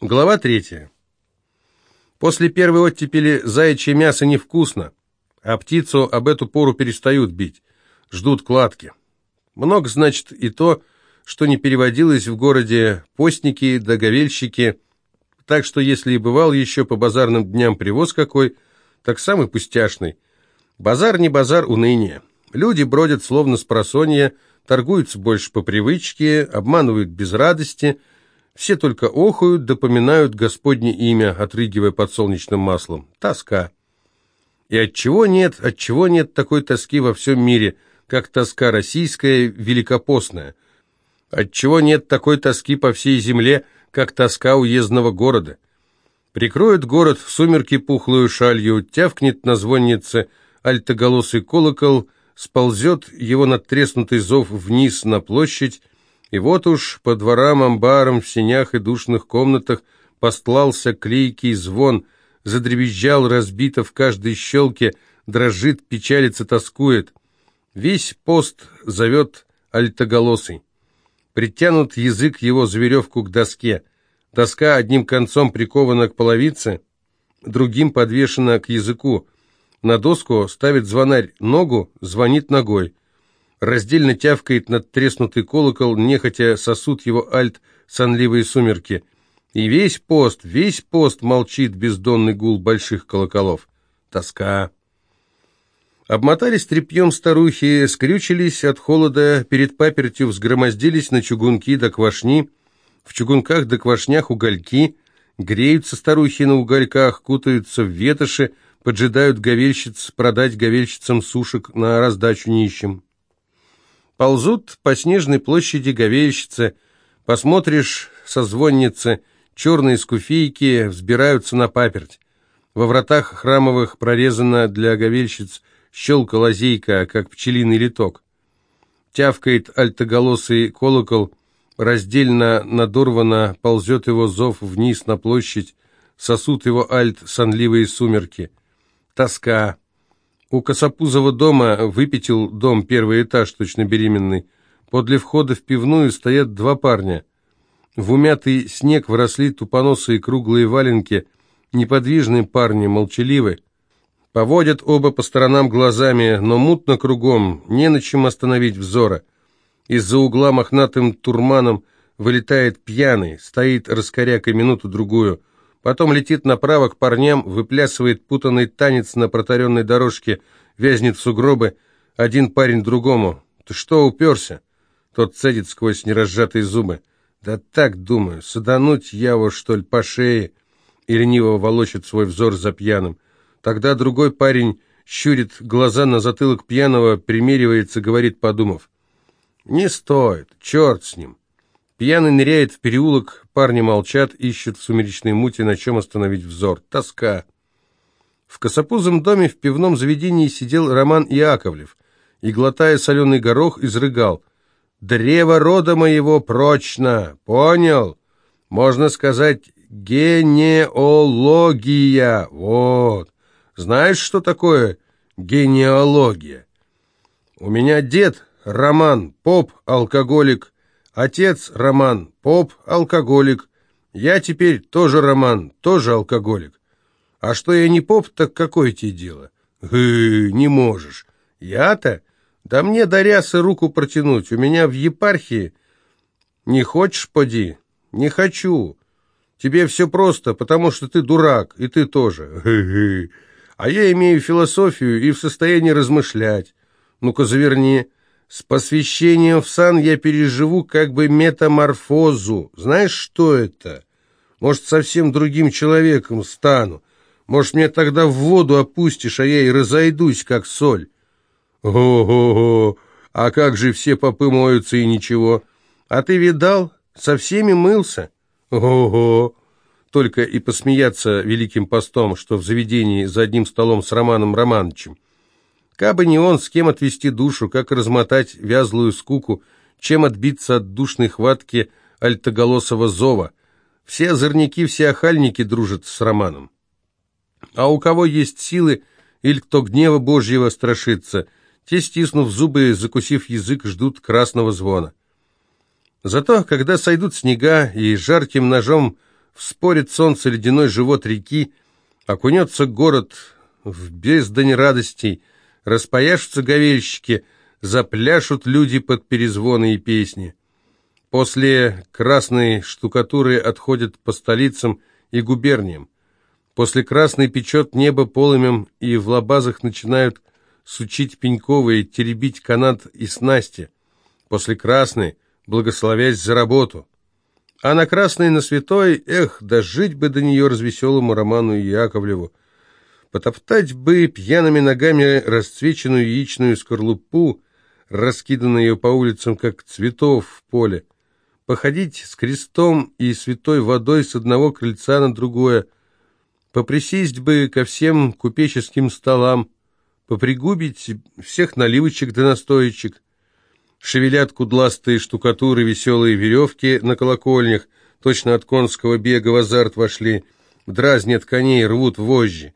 Глава третья. После первой оттепели заячье мясо невкусно, а птицу об эту пору перестают бить, ждут кладки. Много значит и то, что не переводилось в городе постники, договельщики, так что если и бывал еще по базарным дням привоз какой, так самый пустяшный. Базар не базар уныния. Люди бродят словно с просонья, торгуются больше по привычке, обманывают без радости – все только охают, допоминают Господне имя, отрыгивая подсолнечным маслом. Тоска. И от чего нет, от чего нет такой тоски во всем мире, как тоска российская, великопостная? От чего нет такой тоски по всей земле, как тоска уездного города? Прикроет город в сумерки пухлую шалью, тявкнет на звоннице альтоголосый колокол, сползет его надтреснутый зов вниз на площадь, и вот уж по дворам, амбарам, в сенях и душных комнатах постлался клейкий звон, задребезжал разбито в каждой щелке, дрожит, печалится, тоскует. Весь пост зовет альтоголосый. Притянут язык его за веревку к доске. Доска одним концом прикована к половице, другим подвешена к языку. На доску ставит звонарь ногу, звонит ногой раздельно тявкает над треснутый колокол, нехотя сосут его альт сонливые сумерки. И весь пост, весь пост молчит бездонный гул больших колоколов. Тоска. Обмотались тряпьем старухи, скрючились от холода, перед папертью взгромоздились на чугунки до квашни, в чугунках до квашнях угольки, греются старухи на угольках, кутаются в ветоши, поджидают говельщиц продать говельщицам сушек на раздачу нищим. Ползут по снежной площади говеющицы, посмотришь со звонницы, черные скуфейки взбираются на паперть. Во вратах храмовых прорезана для говельщиц щелка-лазейка, как пчелиный литок. Тявкает альтоголосый колокол, раздельно надорвано ползет его зов вниз на площадь, сосут его альт сонливые сумерки. Тоска. У Косопузова дома выпятил дом первый этаж, точно беременный. Подле входа в пивную стоят два парня. В умятый снег вросли тупоносые круглые валенки, неподвижные парни, молчаливы. Поводят оба по сторонам глазами, но мутно кругом, не на чем остановить взора. Из-за угла мохнатым турманом вылетает пьяный, стоит раскорякой минуту-другую, Потом летит направо к парням, выплясывает путанный танец на протаренной дорожке, вязнет в сугробы. Один парень другому. «Ты что, уперся?» Тот цедит сквозь неразжатые зубы. «Да так, думаю, садануть я его, что ли, по шее?» И лениво волочит свой взор за пьяным. Тогда другой парень щурит глаза на затылок пьяного, примеривается, говорит, подумав. «Не стоит, черт с ним. Пьяный ныряет в переулок, парни молчат, ищут в сумеречной муте, на чем остановить взор. Тоска. В косопузом доме в пивном заведении сидел Роман Иаковлев и, глотая соленый горох, изрыгал. «Древо рода моего прочно! Понял? Можно сказать, генеалогия. Вот. Знаешь, что такое генеалогия? У меня дед, Роман, поп, алкоголик, Отец Роман, поп, алкоголик. Я теперь тоже Роман, тоже алкоголик. А что я не поп, так какое тебе дело? Гы, не можешь. Я-то? Да мне до рясы руку протянуть. У меня в епархии... Не хочешь, поди? Не хочу. Тебе все просто, потому что ты дурак, и ты тоже. Гы-гы. А я имею философию и в состоянии размышлять. Ну-ка, заверни. С посвящением в сан я переживу как бы метаморфозу. Знаешь, что это? Может, совсем другим человеком стану. Может, мне тогда в воду опустишь, а я и разойдусь, как соль. Ого-го! А как же все попы моются и ничего? А ты видал? Со всеми мылся? Ого! Только и посмеяться великим постом, что в заведении за одним столом с Романом Романовичем. Кабы не он, с кем отвести душу, как размотать вязлую скуку, чем отбиться от душной хватки альтоголосого зова. Все озорники, все охальники дружат с Романом. А у кого есть силы, или кто гнева Божьего страшится, те, стиснув зубы, закусив язык, ждут красного звона. Зато, когда сойдут снега и жарким ножом вспорит солнце ледяной живот реки, окунется город в бездань радостей, распояшутся говельщики, запляшут люди под перезвоны и песни. После красной штукатуры отходят по столицам и губерниям. После красной печет небо полымем, и в лабазах начинают сучить пеньковые, теребить канат и снасти. После красной, благословясь за работу. А на красной на святой, эх, дожить бы до нее развеселому Роману Яковлеву. Потоптать бы пьяными ногами расцвеченную яичную скорлупу, раскиданную по улицам, как цветов в поле походить с крестом и святой водой с одного крыльца на другое, поприсесть бы ко всем купеческим столам, попригубить всех наливочек да настоечек, шевелят кудластые штукатуры веселые веревки на колокольнях, точно от конского бега в азарт вошли, дразнят коней, рвут вожжи.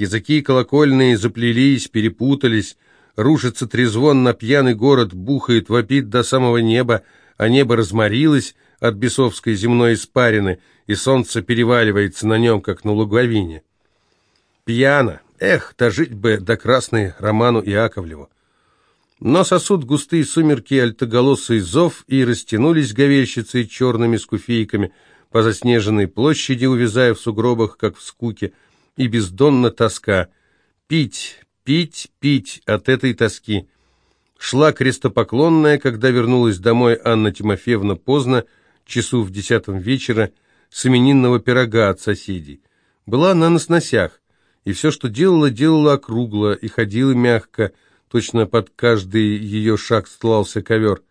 Языки колокольные заплелись, перепутались, рушится трезвон на пьяный город, бухает, вопит до самого неба, а небо разморилось от бесовской земной испарины, и солнце переваливается на нем, как на луговине. Пьяно. Эх, дожить бы до красной Роману Иаковлеву. Но сосуд густые сумерки альтоголосый зов, и растянулись говельщицы черными скуфейками по заснеженной площади, увязая в сугробах, как в скуке, и бездонно тоска. Пить, пить, пить от этой тоски — Шла крестопоклонная, когда вернулась домой Анна Тимофеевна поздно, часу в десятом вечера, с именинного пирога от соседей. Была она на сносях, и все, что делала, делала округло и ходила мягко, точно под каждый ее шаг стлался ковер.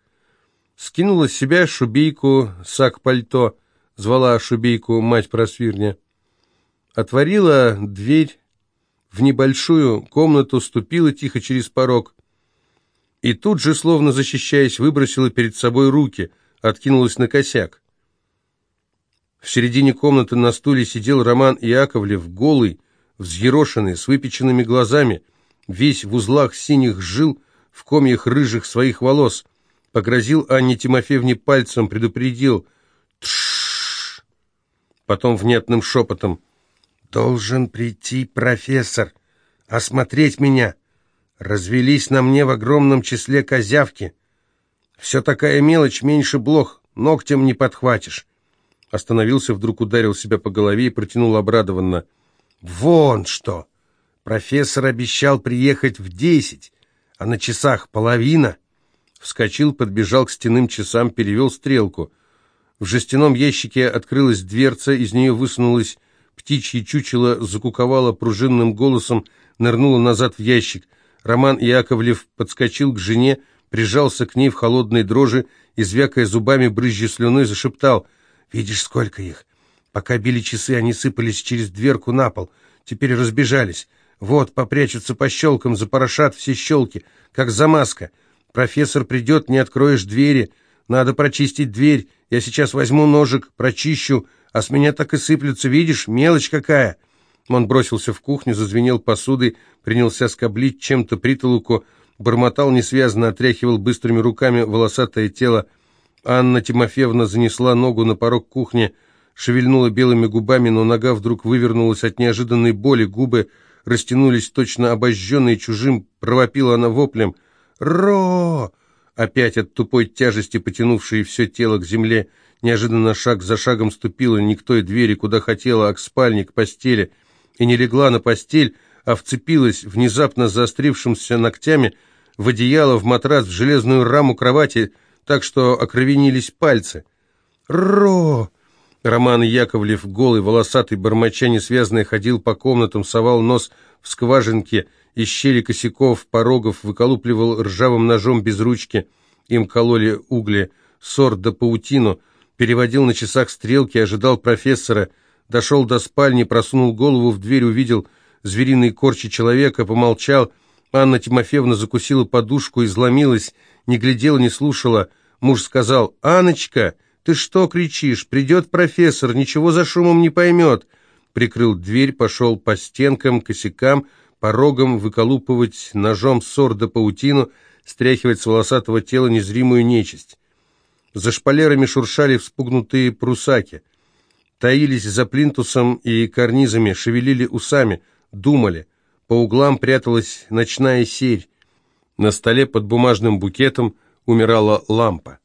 Скинула с себя шубейку, сак-пальто, звала шубейку мать-просвирня. Отворила дверь в небольшую комнату, ступила тихо через порог — и тут же, словно защищаясь, выбросила перед собой руки, откинулась на косяк. В середине комнаты на стуле сидел Роман Иаковлев, голый, взъерошенный, с выпеченными глазами, весь в узлах синих жил, в комьях рыжих своих волос. Погрозил Анне Тимофеевне пальцем, предупредил «Тш!» Потом внятным шепотом «Должен прийти профессор, осмотреть меня». Развелись на мне в огромном числе козявки. Все такая мелочь, меньше блох, ногтем не подхватишь. Остановился, вдруг ударил себя по голове и протянул обрадованно. «Вон что! Профессор обещал приехать в десять, а на часах половина!» Вскочил, подбежал к стенным часам, перевел стрелку. В жестяном ящике открылась дверца, из нее высунулась птичье чучело, закуковало пружинным голосом, нырнуло назад в ящик — Роман Яковлев подскочил к жене, прижался к ней в холодной дрожи и, звякая зубами, брызжа слюной, зашептал «Видишь, сколько их! Пока били часы, они сыпались через дверку на пол, теперь разбежались. Вот, попрячутся по щелкам, запорошат все щелки, как замазка. Профессор придет, не откроешь двери, надо прочистить дверь. Я сейчас возьму ножик, прочищу, а с меня так и сыплются, видишь, мелочь какая!» Он бросился в кухню, зазвенел посудой, принялся скоблить чем-то притолоку, бормотал несвязно, отряхивал быстрыми руками волосатое тело. Анна Тимофеевна занесла ногу на порог кухни, шевельнула белыми губами, но нога вдруг вывернулась от неожиданной боли, губы растянулись точно обожженные чужим, провопила она воплем «Ро!» Опять от тупой тяжести, потянувшей все тело к земле, неожиданно шаг за шагом ступила не к той двери, куда хотела, а к спальне, к постели — и не легла на постель, а вцепилась внезапно заострившимся ногтями в одеяло, в матрас, в железную раму кровати, так что окровенились пальцы. «Ро!» Роман Яковлев, голый, волосатый, бормоча несвязный, ходил по комнатам, совал нос в скважинке, из щели косяков, порогов, выколупливал ржавым ножом без ручки, им кололи угли, сор да паутину, переводил на часах стрелки, ожидал профессора — Дошел до спальни, просунул голову в дверь, увидел звериные корчи человека, помолчал. Анна Тимофеевна закусила подушку, изломилась, не глядела, не слушала. Муж сказал, «Аночка, ты что кричишь? Придет профессор, ничего за шумом не поймет». Прикрыл дверь, пошел по стенкам, косякам, порогам выколупывать ножом ссор да паутину, стряхивать с волосатого тела незримую нечисть. За шпалерами шуршали вспугнутые прусаки. таились за плинтусом и карнизами, шевелили усами, думали. По углам пряталась ночная серь. На столе под бумажным букетом умирала лампа.